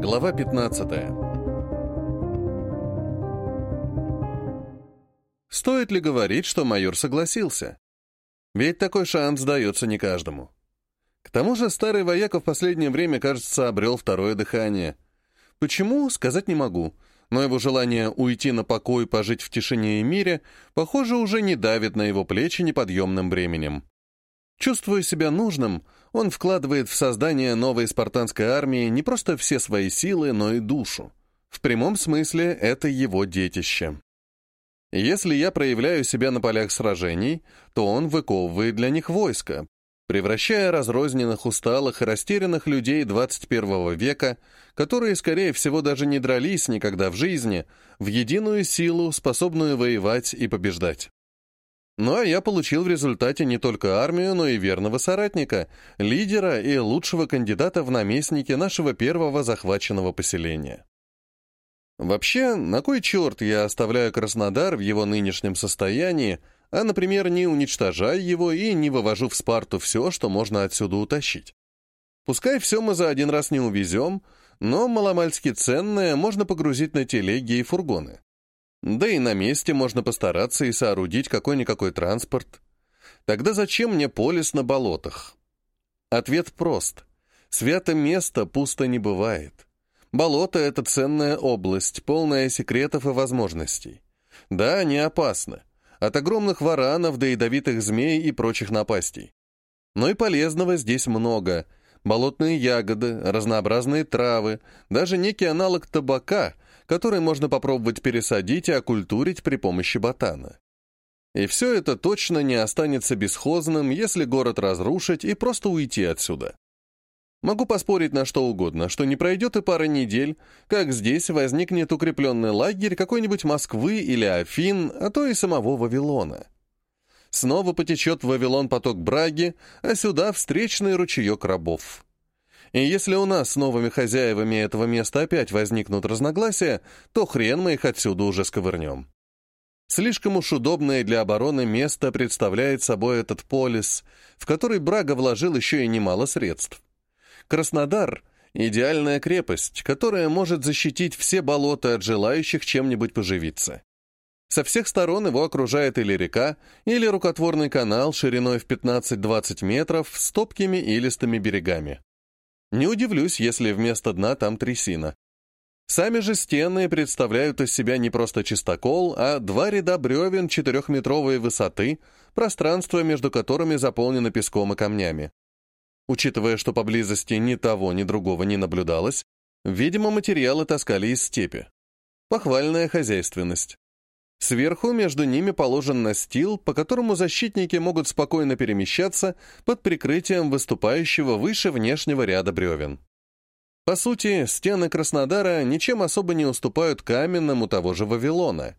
Глава 15 Стоит ли говорить, что майор согласился? Ведь такой шанс дается не каждому. К тому же старый вояка в последнее время, кажется, обрел второе дыхание. Почему, сказать не могу, но его желание уйти на покой, пожить в тишине и мире, похоже, уже не давит на его плечи неподъемным бременем. Чувствуя себя нужным, он вкладывает в создание новой спартанской армии не просто все свои силы, но и душу. В прямом смысле это его детище. Если я проявляю себя на полях сражений, то он выковывает для них войско, превращая разрозненных, усталых и растерянных людей 21 века, которые, скорее всего, даже не дрались никогда в жизни, в единую силу, способную воевать и побеждать. А я получил в результате не только армию, но и верного соратника, лидера и лучшего кандидата в наместники нашего первого захваченного поселения. Вообще, на кой черт я оставляю Краснодар в его нынешнем состоянии, а, например, не уничтожаю его и не вывожу в Спарту все, что можно отсюда утащить? Пускай все мы за один раз не увезем, но маломальски ценное можно погрузить на телеги и фургоны. Да и на месте можно постараться и соорудить какой-никакой транспорт. Тогда зачем мне полис на болотах? Ответ прост. Свято место пусто не бывает. Болото — это ценная область, полная секретов и возможностей. Да, они опасны. От огромных варанов до ядовитых змей и прочих напастей. Но и полезного здесь много. Болотные ягоды, разнообразные травы, даже некий аналог табака, который можно попробовать пересадить и окультурить при помощи ботана. И все это точно не останется бесхозным, если город разрушить и просто уйти отсюда. Могу поспорить на что угодно, что не пройдет и пара недель, как здесь возникнет укрепленный лагерь какой-нибудь Москвы или Афин, а то и самого Вавилона. Снова потечет в Вавилон поток браги, а сюда встречный ручеек рабов. И если у нас с новыми хозяевами этого места опять возникнут разногласия, то хрен мы их отсюда уже сковырнем. Слишком уж удобное для обороны место представляет собой этот полис, в который Брага вложил еще и немало средств. Краснодар — идеальная крепость, которая может защитить все болота от желающих чем-нибудь поживиться. Со всех сторон его окружает или река, или рукотворный канал шириной в 15-20 метров с топкими и листыми берегами. Не удивлюсь, если вместо дна там трясина. Сами же стены представляют из себя не просто чистокол, а два ряда бревен четырехметровой высоты, пространство между которыми заполнено песком и камнями. Учитывая, что поблизости ни того, ни другого не наблюдалось, видимо, материалы таскали из степи. Похвальная хозяйственность. Сверху между ними положен настил, по которому защитники могут спокойно перемещаться под прикрытием выступающего выше внешнего ряда бревен. По сути, стены Краснодара ничем особо не уступают каменным у того же Вавилона.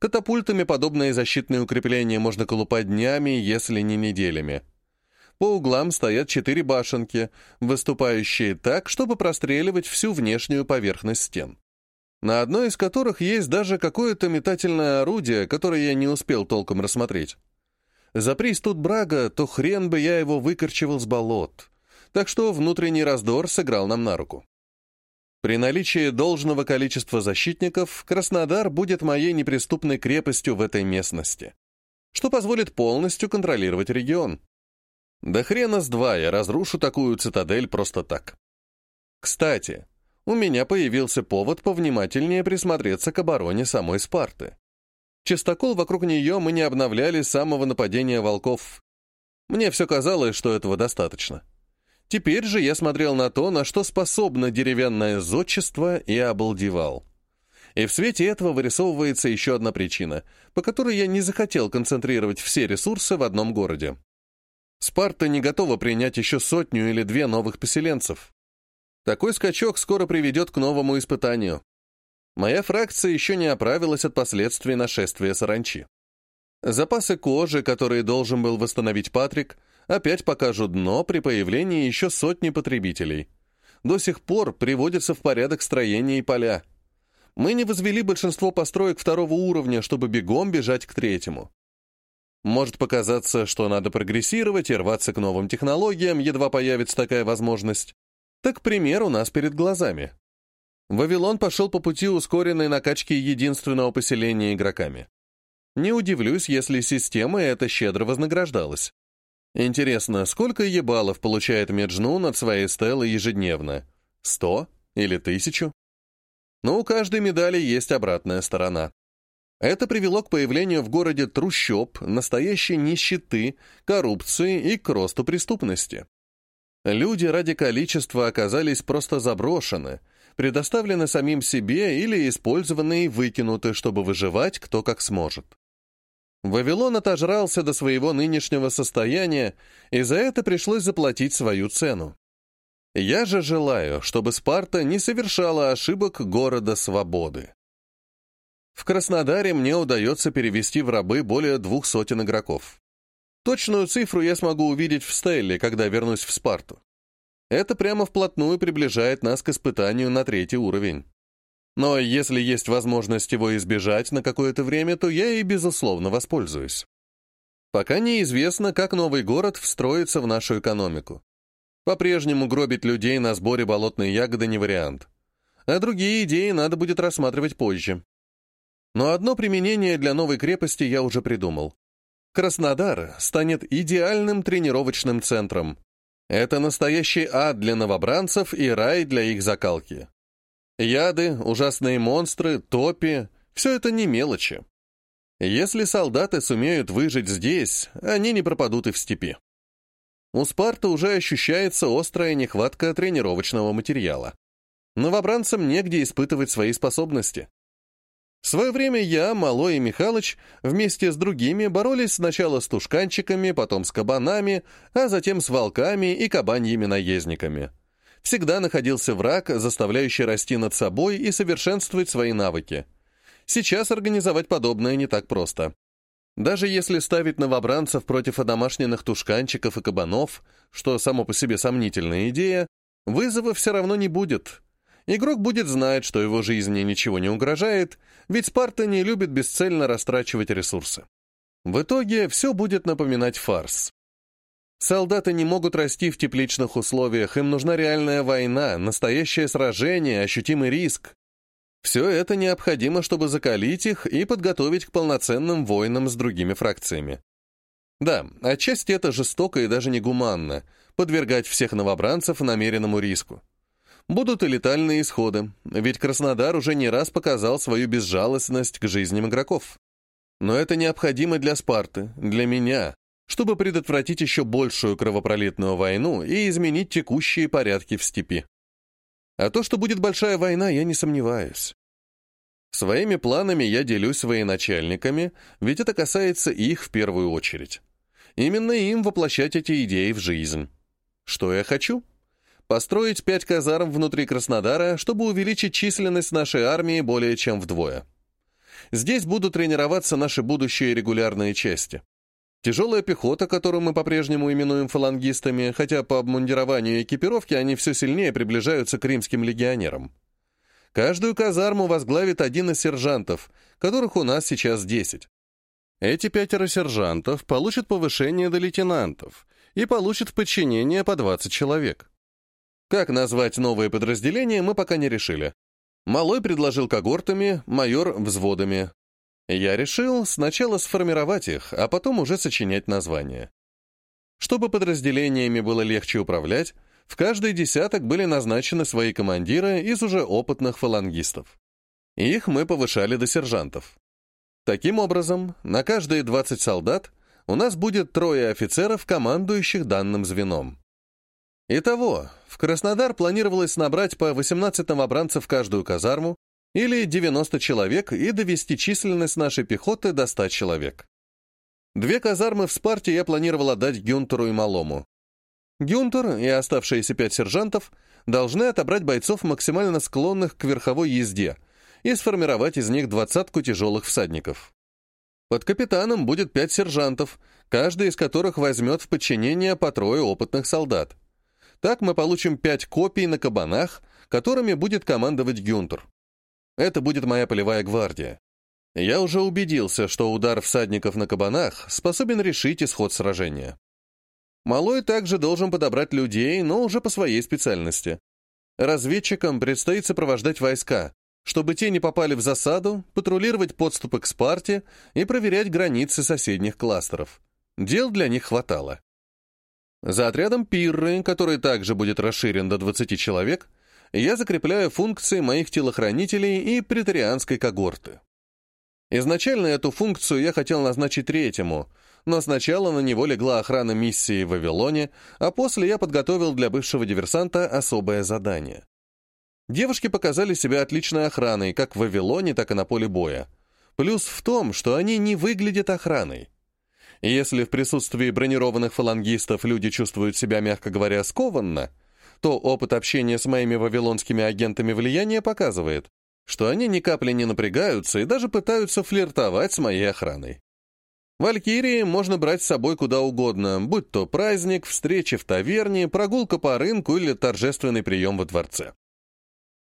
Катапультами подобные защитные укрепления можно колупать днями, если не неделями. По углам стоят четыре башенки, выступающие так, чтобы простреливать всю внешнюю поверхность стен. На одной из которых есть даже какое-то метательное орудие, которое я не успел толком рассмотреть. Запрись тут Брага, то хрен бы я его выкорчевал с болот. Так что внутренний раздор сыграл нам на руку. При наличии должного количества защитников Краснодар будет моей неприступной крепостью в этой местности, что позволит полностью контролировать регион. Да хрена с два я разрушу такую цитадель просто так. Кстати, у меня появился повод повнимательнее присмотреться к обороне самой Спарты. Чистокол вокруг нее мы не обновляли с самого нападения волков. Мне все казалось, что этого достаточно. Теперь же я смотрел на то, на что способно деревянное зодчество, и обалдевал. И в свете этого вырисовывается еще одна причина, по которой я не захотел концентрировать все ресурсы в одном городе. Спарта не готова принять еще сотню или две новых поселенцев. Такой скачок скоро приведет к новому испытанию. Моя фракция еще не оправилась от последствий нашествия саранчи. Запасы кожи, которые должен был восстановить Патрик, опять покажут дно при появлении еще сотни потребителей. До сих пор приводятся в порядок строения и поля. Мы не возвели большинство построек второго уровня, чтобы бегом бежать к третьему. Может показаться, что надо прогрессировать и рваться к новым технологиям, едва появится такая возможность. Так пример у нас перед глазами. Вавилон пошел по пути ускоренной накачки единственного поселения игроками. Не удивлюсь, если система это щедро вознаграждалась. Интересно, сколько ебалов получает Меджнун от своей стелы ежедневно? Сто или тысячу? Но у каждой медали есть обратная сторона. Это привело к появлению в городе трущоб, настоящей нищеты, коррупции и к росту преступности. Люди ради количества оказались просто заброшены, предоставлены самим себе или использованы и выкинуты, чтобы выживать кто как сможет. Вавилон отожрался до своего нынешнего состояния, и за это пришлось заплатить свою цену. Я же желаю, чтобы Спарта не совершала ошибок города свободы. В Краснодаре мне удается перевести в рабы более двух сотен игроков. Точную цифру я смогу увидеть в Стелле, когда вернусь в Спарту. Это прямо вплотную приближает нас к испытанию на третий уровень. Но если есть возможность его избежать на какое-то время, то я и, безусловно, воспользуюсь. Пока неизвестно, как новый город встроится в нашу экономику. По-прежнему гробить людей на сборе болотной ягоды не вариант. А другие идеи надо будет рассматривать позже. Но одно применение для новой крепости я уже придумал. Краснодар станет идеальным тренировочным центром. Это настоящий ад для новобранцев и рай для их закалки. Яды, ужасные монстры, топи — все это не мелочи. Если солдаты сумеют выжить здесь, они не пропадут и в степи. У Спарта уже ощущается острая нехватка тренировочного материала. Новобранцам негде испытывать свои способности. В свое время я, Малой и Михалыч вместе с другими боролись сначала с тушканчиками, потом с кабанами, а затем с волками и кабаньими наездниками. Всегда находился враг, заставляющий расти над собой и совершенствовать свои навыки. Сейчас организовать подобное не так просто. Даже если ставить новобранцев против одомашненных тушканчиков и кабанов, что само по себе сомнительная идея, вызова все равно не будет, Игрок будет знать, что его жизни ничего не угрожает, ведь Спарта не любит бесцельно растрачивать ресурсы. В итоге все будет напоминать фарс. Солдаты не могут расти в тепличных условиях, им нужна реальная война, настоящее сражение, ощутимый риск. Все это необходимо, чтобы закалить их и подготовить к полноценным войнам с другими фракциями. Да, отчасти это жестоко и даже негуманно — подвергать всех новобранцев намеренному риску. Будут и летальные исходы, ведь Краснодар уже не раз показал свою безжалостность к жизням игроков. Но это необходимо для Спарты, для меня, чтобы предотвратить еще большую кровопролитную войну и изменить текущие порядки в степи. А то, что будет большая война, я не сомневаюсь. Своими планами я делюсь с военачальниками, ведь это касается их в первую очередь. Именно им воплощать эти идеи в жизнь. Что я хочу? Построить пять казарм внутри Краснодара, чтобы увеличить численность нашей армии более чем вдвое. Здесь будут тренироваться наши будущие регулярные части. Тяжелая пехота, которую мы по-прежнему именуем фалангистами, хотя по обмундированию и экипировке они все сильнее приближаются к римским легионерам. Каждую казарму возглавит один из сержантов, которых у нас сейчас десять. Эти пятеро сержантов получат повышение до лейтенантов и получат в подчинение по 20 человек. Как назвать новые подразделения, мы пока не решили. Малой предложил когортами, майор — взводами. Я решил сначала сформировать их, а потом уже сочинять названия. Чтобы подразделениями было легче управлять, в каждый десяток были назначены свои командиры из уже опытных фалангистов. Их мы повышали до сержантов. Таким образом, на каждые 20 солдат у нас будет трое офицеров, командующих данным звеном. Итого, в Краснодар планировалось набрать по 18 новобранцев каждую казарму, или 90 человек, и довести численность нашей пехоты до 100 человек. Две казармы в Спарте я планировал отдать Гюнтеру и Малому. Гюнтер и оставшиеся пять сержантов должны отобрать бойцов, максимально склонных к верховой езде, и сформировать из них двадцатку тяжелых всадников. Под капитаном будет пять сержантов, каждый из которых возьмет в подчинение по трое опытных солдат. Так мы получим пять копий на кабанах, которыми будет командовать Гюнтер. Это будет моя полевая гвардия. Я уже убедился, что удар всадников на кабанах способен решить исход сражения. Малой также должен подобрать людей, но уже по своей специальности. Разведчикам предстоит сопровождать войска, чтобы те не попали в засаду, патрулировать подступы к Спарте и проверять границы соседних кластеров. Дел для них хватало. За отрядом Пирры, который также будет расширен до 20 человек, я закрепляю функции моих телохранителей и претарианской когорты. Изначально эту функцию я хотел назначить третьему, но сначала на него легла охрана миссии в Вавилоне, а после я подготовил для бывшего диверсанта особое задание. Девушки показали себя отличной охраной, как в Вавилоне, так и на поле боя. Плюс в том, что они не выглядят охраной. Если в присутствии бронированных фалангистов люди чувствуют себя, мягко говоря, скованно, то опыт общения с моими вавилонскими агентами влияния показывает, что они ни капли не напрягаются и даже пытаются флиртовать с моей охраной. Валькирии можно брать с собой куда угодно, будь то праздник, встреча в таверне, прогулка по рынку или торжественный прием во дворце.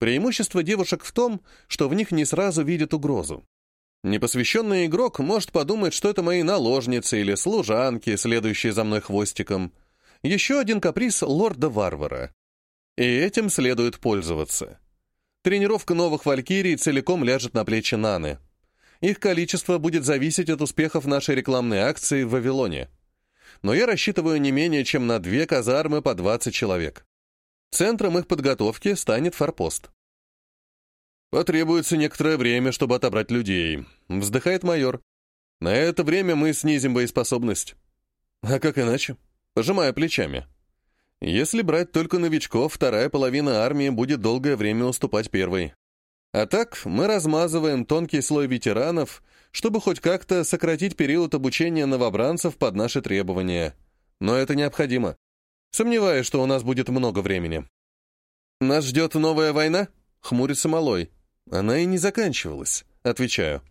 Преимущество девушек в том, что в них не сразу видят угрозу. Непосвященный игрок может подумать, что это мои наложницы или служанки, следующие за мной хвостиком. Еще один каприз лорда-варвара. И этим следует пользоваться. Тренировка новых валькирий целиком ляжет на плечи Наны. Их количество будет зависеть от успехов нашей рекламной акции в Вавилоне. Но я рассчитываю не менее чем на две казармы по 20 человек. Центром их подготовки станет форпост. «Потребуется некоторое время, чтобы отобрать людей», — вздыхает майор. «На это время мы снизим боеспособность». «А как иначе?» Пожимая плечами. Если брать только новичков, вторая половина армии будет долгое время уступать первой. А так мы размазываем тонкий слой ветеранов, чтобы хоть как-то сократить период обучения новобранцев под наши требования. Но это необходимо. Сомневаюсь, что у нас будет много времени. «Нас ждет новая война?» — хмурится Малой. «Она и не заканчивалась», — отвечаю.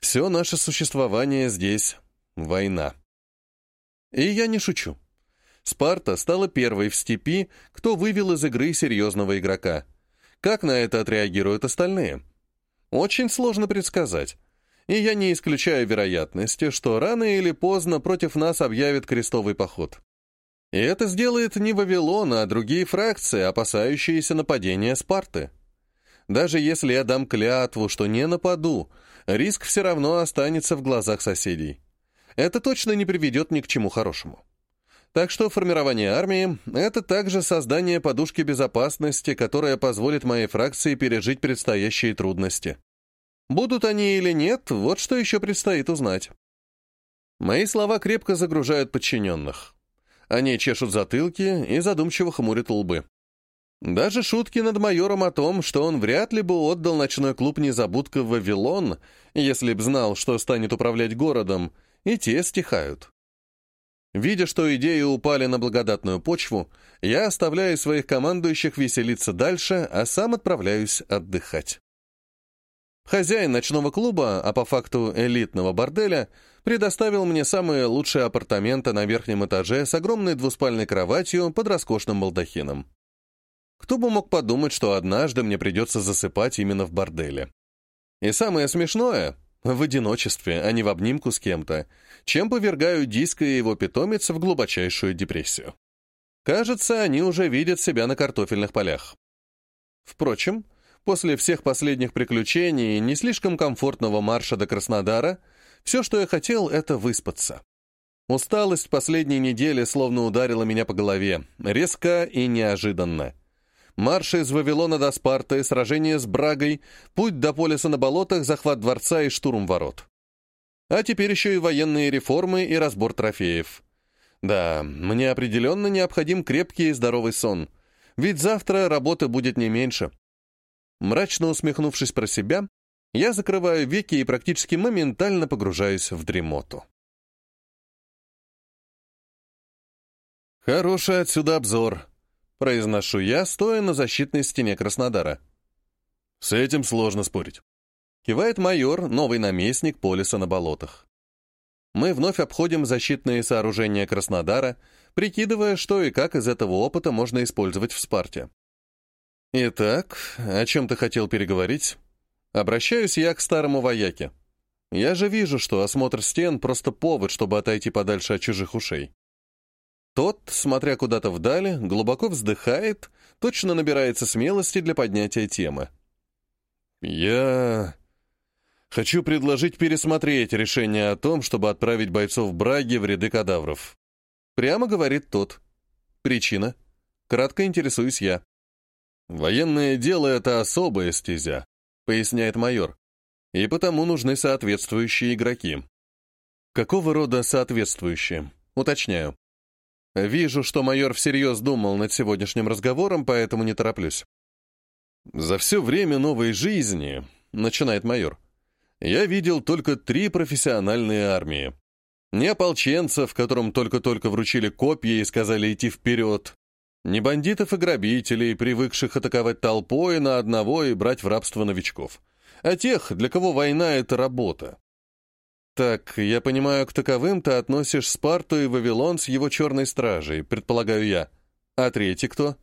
«Все наше существование здесь — война». И я не шучу. Спарта стала первой в степи, кто вывел из игры серьезного игрока. Как на это отреагируют остальные? Очень сложно предсказать. И я не исключаю вероятности, что рано или поздно против нас объявят крестовый поход. И это сделает не Вавилон, а другие фракции, опасающиеся нападения Спарты. Даже если я дам клятву, что не нападу, риск все равно останется в глазах соседей. Это точно не приведет ни к чему хорошему. Так что формирование армии — это также создание подушки безопасности, которая позволит моей фракции пережить предстоящие трудности. Будут они или нет, вот что еще предстоит узнать. Мои слова крепко загружают подчиненных. Они чешут затылки и задумчиво хмурят лбы. Даже шутки над майором о том, что он вряд ли бы отдал ночной клуб «Незабудка» в Вавилон, если б знал, что станет управлять городом, и те стихают. Видя, что идеи упали на благодатную почву, я оставляю своих командующих веселиться дальше, а сам отправляюсь отдыхать. Хозяин ночного клуба, а по факту элитного борделя, предоставил мне самые лучшие апартаменты на верхнем этаже с огромной двуспальной кроватью под роскошным балдахином. Кто бы мог подумать, что однажды мне придется засыпать именно в борделе. И самое смешное, в одиночестве, а не в обнимку с кем-то, чем повергаю Диска и его питомец в глубочайшую депрессию. Кажется, они уже видят себя на картофельных полях. Впрочем, после всех последних приключений и не слишком комфортного марша до Краснодара, все, что я хотел, это выспаться. Усталость последней недели словно ударила меня по голове, резко и неожиданно. Марш из Вавилона до Спарты, сражение с Брагой, путь до полиса на болотах, захват дворца и штурм ворот. А теперь еще и военные реформы и разбор трофеев. Да, мне определенно необходим крепкий и здоровый сон, ведь завтра работы будет не меньше. Мрачно усмехнувшись про себя, я закрываю веки и практически моментально погружаюсь в дремоту. Хороший отсюда обзор, Произношу я, стоя на защитной стене Краснодара. С этим сложно спорить. Кивает майор, новый наместник полиса на болотах. Мы вновь обходим защитные сооружения Краснодара, прикидывая, что и как из этого опыта можно использовать в Спарте. Итак, о чем ты хотел переговорить? Обращаюсь я к старому вояке. Я же вижу, что осмотр стен — просто повод, чтобы отойти подальше от чужих ушей. Тот, смотря куда-то вдали, глубоко вздыхает, точно набирается смелости для поднятия темы. «Я хочу предложить пересмотреть решение о том, чтобы отправить бойцов Браги в ряды кадавров». Прямо говорит тот. Причина. Кратко интересуюсь я. «Военное дело — это особая стезя», — поясняет майор. «И потому нужны соответствующие игроки». «Какого рода соответствующие?» Уточняю. Вижу, что майор всерьез думал над сегодняшним разговором, поэтому не тороплюсь. «За все время новой жизни», — начинает майор, — «я видел только три профессиональные армии. Не ополченцев, которым только-только вручили копья и сказали идти вперед, не бандитов и грабителей, привыкших атаковать толпой на одного и брать в рабство новичков, а тех, для кого война — это работа. Так, я понимаю, к таковым ты относишь Спарту и Вавилон с его черной стражей, предполагаю я. А третий кто?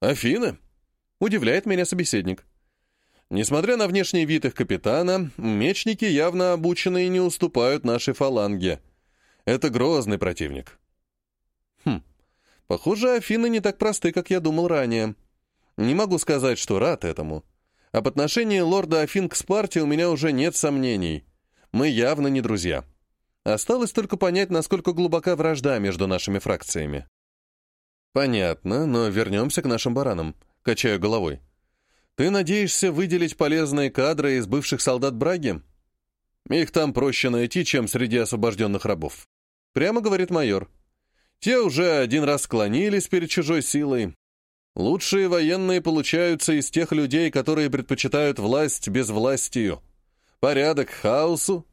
Афины. Удивляет меня собеседник. Несмотря на внешний вид их капитана, мечники явно обученные не уступают нашей фаланге. Это грозный противник. Хм, похоже, Афины не так просты, как я думал ранее. Не могу сказать, что рад этому. Об отношении лорда Афин к Спарте у меня уже нет сомнений. Мы явно не друзья. Осталось только понять, насколько глубока вражда между нашими фракциями. Понятно, но вернемся к нашим баранам. Качаю головой. Ты надеешься выделить полезные кадры из бывших солдат Браги? Их там проще найти, чем среди освобожденных рабов. Прямо говорит майор. Те уже один раз склонились перед чужой силой. Лучшие военные получаются из тех людей, которые предпочитают власть без властью. Порядок хаосу.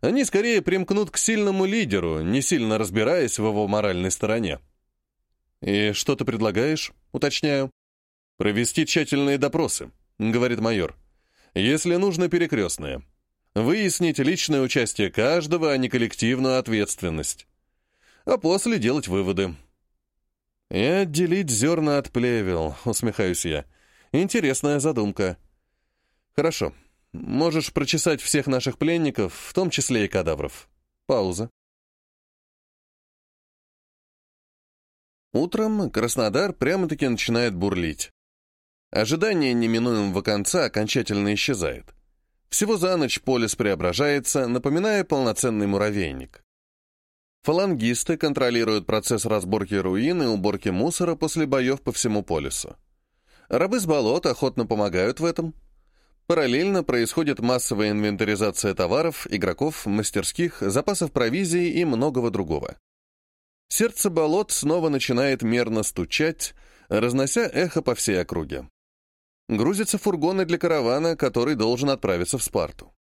Они скорее примкнут к сильному лидеру, не сильно разбираясь в его моральной стороне. «И что ты предлагаешь?» — уточняю. «Провести тщательные допросы», — говорит майор. «Если нужно, перекрестные. Выяснить личное участие каждого, а не коллективную ответственность. А после делать выводы». «И отделить зерна от плевел», — усмехаюсь я. «Интересная задумка». «Хорошо. Можешь прочесать всех наших пленников, в том числе и кадавров». Пауза. Утром Краснодар прямо-таки начинает бурлить. Ожидание неминуемого конца окончательно исчезает. Всего за ночь полис преображается, напоминая полноценный муравейник. Фалангисты контролируют процесс разборки руин и уборки мусора после боев по всему полису. Рабы с болот охотно помогают в этом. Параллельно происходит массовая инвентаризация товаров, игроков, мастерских, запасов провизии и многого другого. Сердце болот снова начинает мерно стучать, разнося эхо по всей округе грузятся фургоны для каравана, который должен отправиться в Спарту.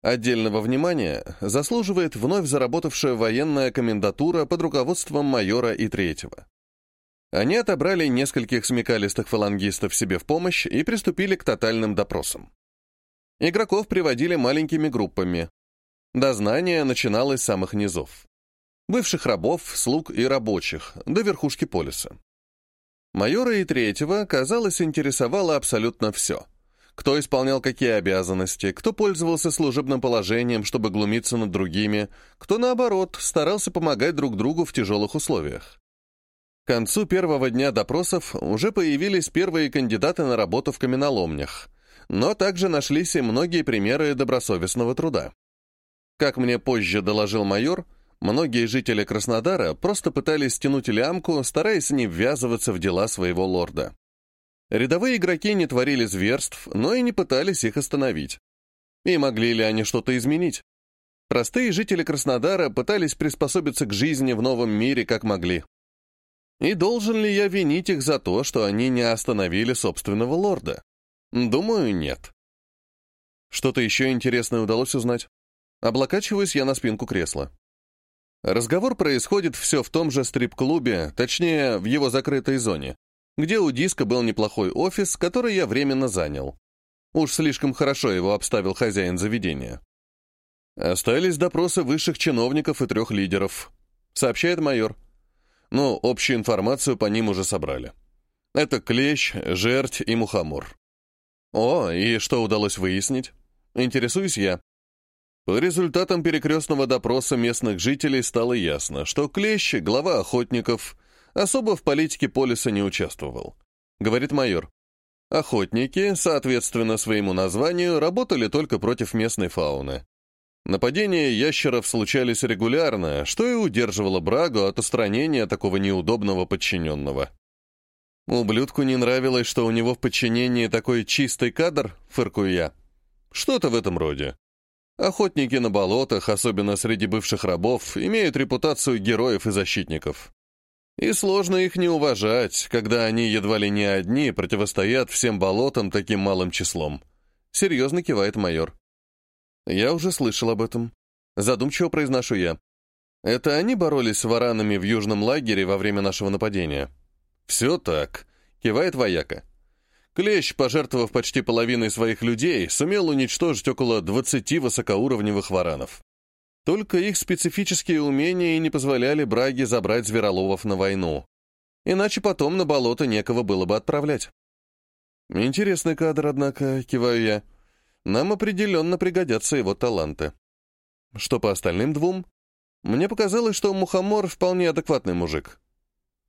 Отдельного внимания заслуживает вновь заработавшая военная комендатура под руководством майора и третьего. Они отобрали нескольких смекалистых фалангистов себе в помощь и приступили к тотальным допросам. Игроков приводили маленькими группами. Дознание начиналось с самых низов. Бывших рабов, слуг и рабочих, до верхушки полиса. Майора и третьего, казалось, интересовало абсолютно все. Кто исполнял какие обязанности, кто пользовался служебным положением, чтобы глумиться над другими, кто, наоборот, старался помогать друг другу в тяжелых условиях. К концу первого дня допросов уже появились первые кандидаты на работу в каменоломнях, но также нашлись и многие примеры добросовестного труда. Как мне позже доложил майор, Многие жители Краснодара просто пытались стянуть лямку, стараясь не ввязываться в дела своего лорда. Рядовые игроки не творили зверств, но и не пытались их остановить. И могли ли они что-то изменить? Простые жители Краснодара пытались приспособиться к жизни в новом мире как могли. И должен ли я винить их за то, что они не остановили собственного лорда? Думаю, нет. Что-то еще интересное удалось узнать? Облокачиваюсь я на спинку кресла. Разговор происходит все в том же стрип-клубе, точнее, в его закрытой зоне, где у диска был неплохой офис, который я временно занял. Уж слишком хорошо его обставил хозяин заведения. Остались допросы высших чиновников и трех лидеров, сообщает майор. Но общую информацию по ним уже собрали. Это Клещ, Жерть и Мухомор. О, и что удалось выяснить? Интересуюсь я. По результатам перекрестного допроса местных жителей стало ясно, что Клещ, глава охотников, особо в политике полиса не участвовал. Говорит майор. Охотники, соответственно своему названию, работали только против местной фауны. Нападения ящеров случались регулярно, что и удерживало Брагу от устранения такого неудобного подчиненного. Ублюдку не нравилось, что у него в подчинении такой чистый кадр, фыркую я. Что-то в этом роде. Охотники на болотах, особенно среди бывших рабов, имеют репутацию героев и защитников. И сложно их не уважать, когда они едва ли не одни противостоят всем болотам таким малым числом. Серьезно кивает майор. Я уже слышал об этом. Задумчиво произношу я. Это они боролись с варанами в южном лагере во время нашего нападения? Все так, кивает вояка. Клещ, пожертвовав почти половиной своих людей, сумел уничтожить около 20 высокоуровневых варанов. Только их специфические умения и не позволяли Браге забрать звероловов на войну. Иначе потом на болото некого было бы отправлять. Интересный кадр, однако, киваю я. Нам определенно пригодятся его таланты. Что по остальным двум? Мне показалось, что Мухомор вполне адекватный мужик.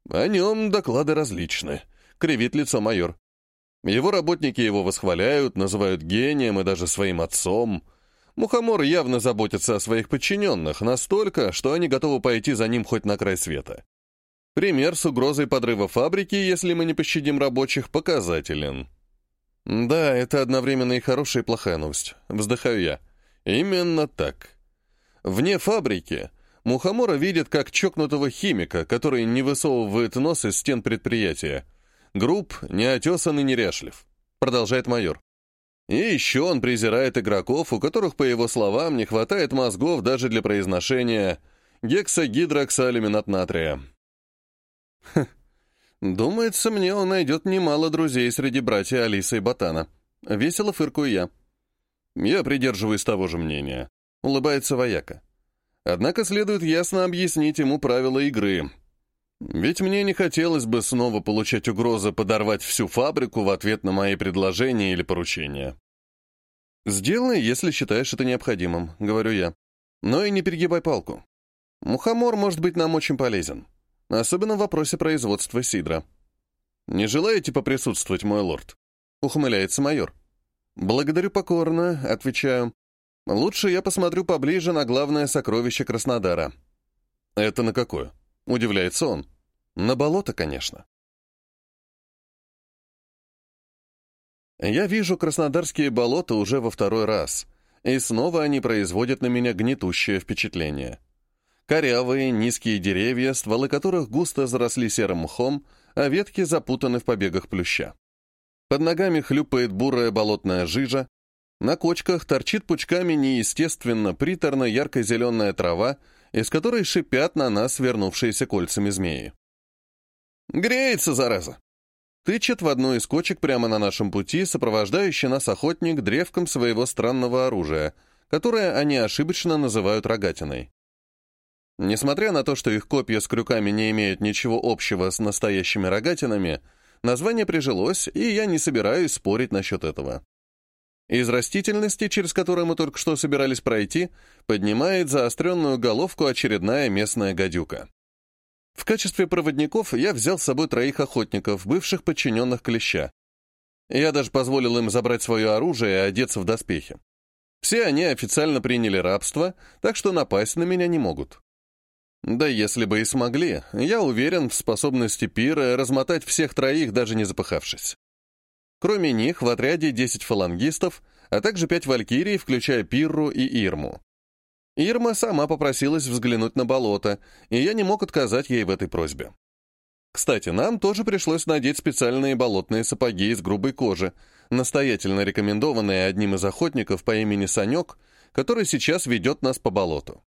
О нем доклады различны. Кривит лицо майор. Его работники его восхваляют, называют гением и даже своим отцом. Мухомор явно заботится о своих подчиненных, настолько, что они готовы пойти за ним хоть на край света. Пример с угрозой подрыва фабрики, если мы не пощадим рабочих, показателен. Да, это одновременно и хорошая, и плохая новость. Вздыхаю я. Именно так. Вне фабрики Мухомора видит как чокнутого химика, который не высовывает нос из стен предприятия, груб, неотесан и неряшлив, продолжает майор. И еще он презирает игроков, у которых, по его словам, не хватает мозгов даже для произношения гексагидроксалюминат натрия. Хм, думается, мне он найдет немало друзей среди братьев Алисы и Ботана. Весело фыркую я. Я придерживаюсь того же мнения. Улыбается вояка. Однако следует ясно объяснить ему правила игры — ведь мне не хотелось бы снова получать угрозы подорвать всю фабрику в ответ на мои предложения или поручения. «Сделай, если считаешь это необходимым», — говорю я. «Но и не перегибай палку. Мухомор может быть нам очень полезен, особенно в вопросе производства сидра». «Не желаете поприсутствовать, мой лорд?» — ухмыляется майор. «Благодарю покорно», — отвечаю. «Лучше я посмотрю поближе на главное сокровище Краснодара». «Это на какое?» — удивляется он. На болото, конечно. Я вижу краснодарские болота уже во второй раз, и снова они производят на меня гнетущее впечатление. Корявые, низкие деревья, стволы которых густо заросли серым мхом, а ветки запутаны в побегах плюща. Под ногами хлюпает бурая болотная жижа, на кочках торчит пучками неестественно приторно ярко-зеленая трава, из которой шипят на нас вернувшиеся кольцами змеи. «Греется, зараза!» Тычет в одну из кочек прямо на нашем пути сопровождающий нас охотник древком своего странного оружия, которое они ошибочно называют рогатиной. Несмотря на то, что их копья с крюками не имеют ничего общего с настоящими рогатинами, название прижилось, и я не собираюсь спорить насчет этого. Из растительности, через которую мы только что собирались пройти, поднимает заостренную головку очередная местная гадюка. В качестве проводников я взял с собой троих охотников, бывших подчиненных Клеща. Я даже позволил им забрать свое оружие и одеться в доспехи. Все они официально приняли рабство, так что напасть на меня не могут. Да если бы и смогли, я уверен в способности пира размотать всех троих, даже не запыхавшись. Кроме них в отряде 10 фалангистов, а также 5 валькирий, включая Пирру и Ирму. Ирма сама попросилась взглянуть на болото, и я не мог отказать ей в этой просьбе. Кстати, нам тоже пришлось надеть специальные болотные сапоги из грубой кожи, настоятельно рекомендованные одним из охотников по имени Санек, который сейчас ведет нас по болоту.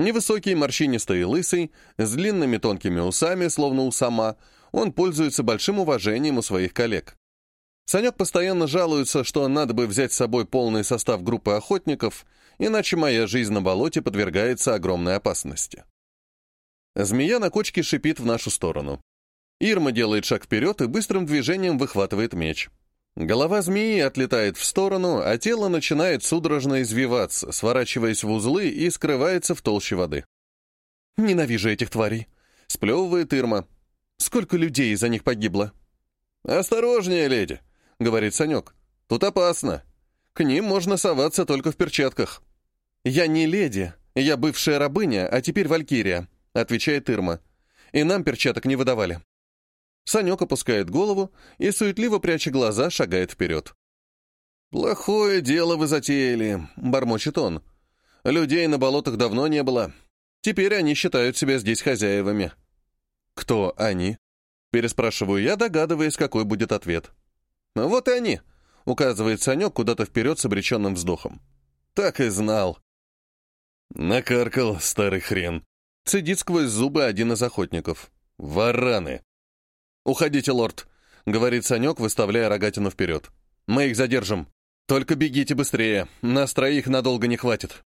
Невысокий, морщинистый и лысый, с длинными тонкими усами, словно у сама, он пользуется большим уважением у своих коллег. Санек постоянно жалуется, что надо бы взять с собой полный состав группы охотников, иначе моя жизнь на болоте подвергается огромной опасности. Змея на кочке шипит в нашу сторону. Ирма делает шаг вперед и быстрым движением выхватывает меч. Голова змеи отлетает в сторону, а тело начинает судорожно извиваться, сворачиваясь в узлы и скрывается в толще воды. «Ненавижу этих тварей», — сплевывает Ирма. «Сколько людей из-за них погибло?» «Осторожнее, леди», — говорит Санек. «Тут опасно. К ним можно соваться только в перчатках». «Я не леди, я бывшая рабыня, а теперь валькирия», — отвечает Ирма. «И нам перчаток не выдавали». Санек опускает голову и, суетливо пряча глаза, шагает вперед. «Плохое дело вы затеяли», — бормочет он. «Людей на болотах давно не было. Теперь они считают себя здесь хозяевами». «Кто они?» — переспрашиваю я, догадываясь, какой будет ответ. «Вот и они», — указывает Санек куда-то вперед с обреченным вздохом. «Так и знал». Накаркал старый хрен. Цедит сквозь зубы один из охотников. «Вараны!» «Уходите, лорд», — говорит Санек, выставляя рогатину вперед. «Мы их задержим. Только бегите быстрее, нас троих надолго не хватит».